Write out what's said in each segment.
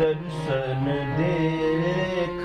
दर्शन देखत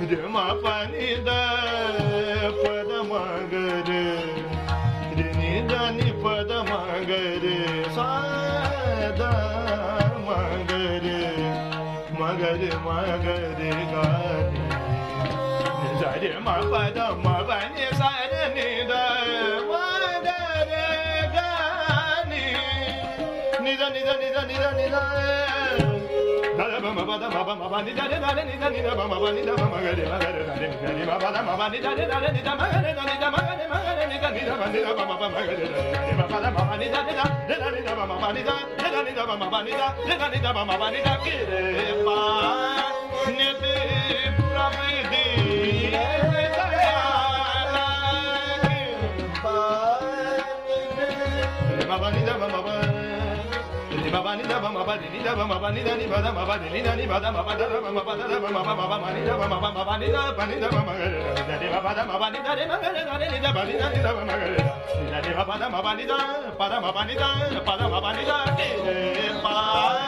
ರಮ ಪನಿದ ಪದ ಮಗರ ನಿದ ನಿ ಪದ ಮಗರ ಸಾದ ಮಗರ ಮಗರ ಮಗರ ಗಾನಿ ಸರಿ ಮ ಪದ ಮ ಬನಿ ಸರ ನಿದ ಮಗರ ಗಾನಿ ನಿದ ನಿದ ನಿದ ನಿದ ನಿದ re baba ni da ba ma ba ni ni da ba ma ba ni da ni ba da ma ba ni ni da ni ba da ma ba da ma ma ba da ma ma ba ma ba ma ni da ba ma ba ma ba ni da ba ni da ba ma ga da da ni ba ba da ma ba ni da ni ma ga da da ni da ba ni da ni da ba ma ga da ni da ni ba ba da ma ba ni da ba da ma ba ni da ba da ma ba ni da ni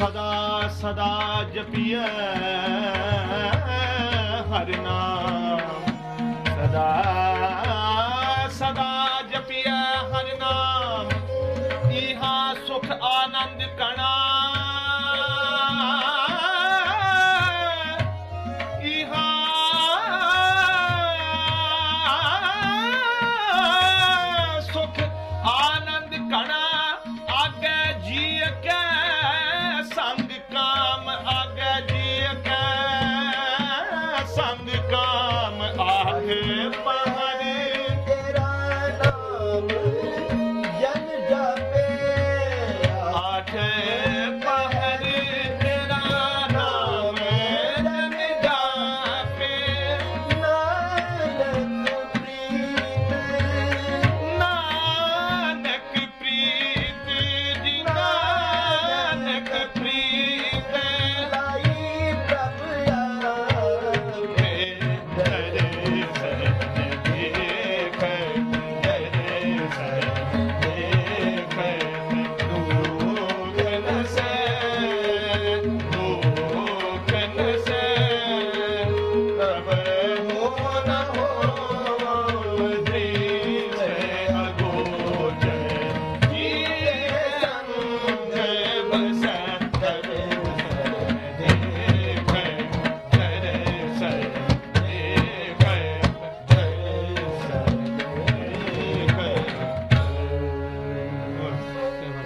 ਸਦਾ ਸਦਾ ਜਪੀਐ ਹਰ ਨਾਮ। ਸਦਾ